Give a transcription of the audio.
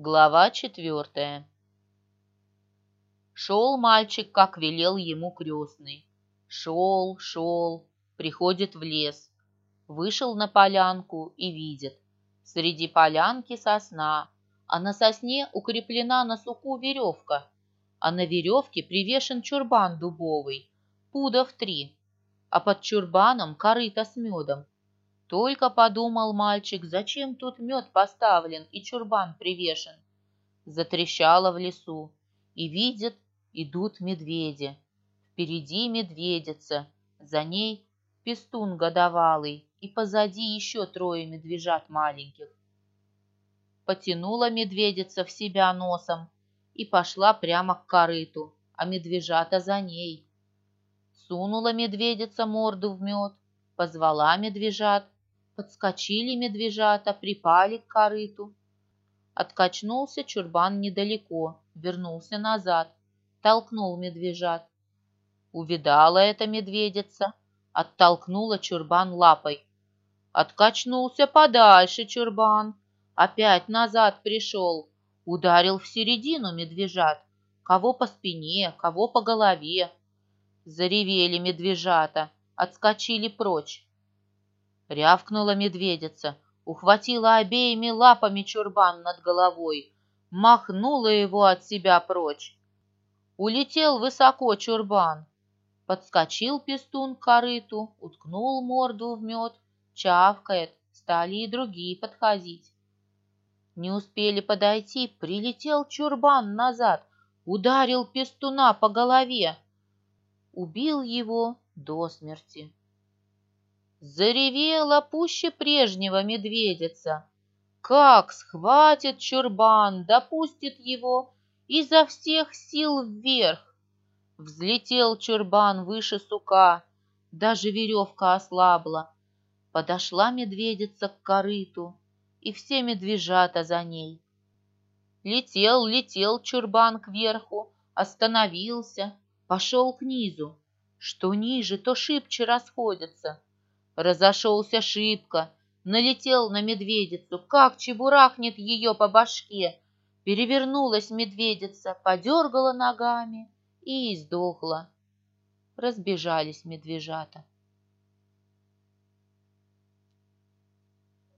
Глава четвертая Шел мальчик, как велел ему крестный. Шел, шел, приходит в лес. Вышел на полянку и видит. Среди полянки сосна, а на сосне укреплена на суку веревка, а на веревке привешен чурбан дубовый, пудов три, а под чурбаном корыто с медом. Только подумал мальчик, зачем тут мед поставлен и чурбан привешен. Затрещало в лесу, и видит, идут медведи. Впереди медведица, за ней пестун годовалый, и позади еще трое медвежат маленьких. Потянула медведица в себя носом и пошла прямо к корыту, а медвежата за ней. Сунула медведица морду в мед, позвала медвежат, Подскочили медвежата, припали к корыту. Откачнулся чурбан недалеко, вернулся назад, толкнул медвежат. Увидала эта медведица, оттолкнула чурбан лапой. Откачнулся подальше чурбан, опять назад пришел, ударил в середину медвежат, кого по спине, кого по голове. Заревели медвежата, отскочили прочь. Рявкнула медведица, ухватила обеими лапами чурбан над головой, махнула его от себя прочь. Улетел высоко чурбан. Подскочил пестун к корыту, уткнул морду в мед, чавкает, стали и другие подходить. Не успели подойти, прилетел чурбан назад, ударил пестуна по голове, убил его до смерти. Заревела пуще прежнего медведица. Как схватит чурбан, допустит его изо всех сил вверх. Взлетел чурбан выше сука, даже веревка ослабла. Подошла медведица к корыту, и все медвежата за ней. Летел, летел чурбан кверху, остановился, пошел к низу. Что ниже, то шибче расходятся. Разошелся шибко, налетел на медведицу, как чебурахнет ее по башке. Перевернулась медведица, подергала ногами и издохла. Разбежались медвежата.